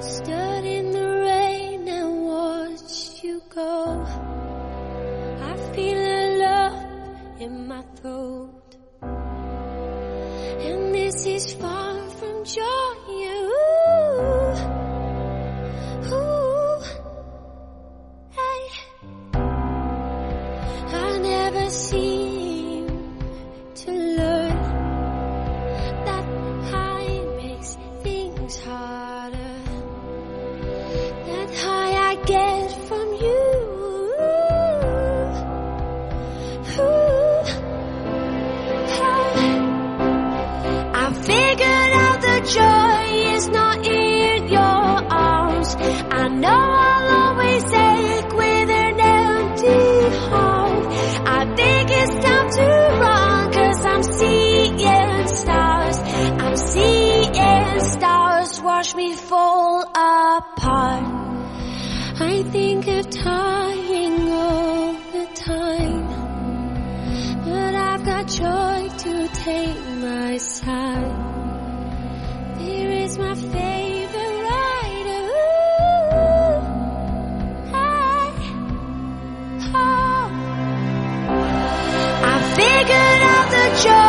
Stood in the rain and watched you go. I feel a lump in my throat. And this is far from joy. Ooh, ooh, hey. I never seem to learn that high makes things harder. Get from you. Ooh. I figured out the joy is not in your arms. I know I'll always ache with an empty heart. I think it's time to run cause I'm seeing stars. I'm seeing stars watch me fall apart. I think of dying all the time. But I've got joy to take my side. There is my favorite rider. Ooh, hey, oh. I figured out the joy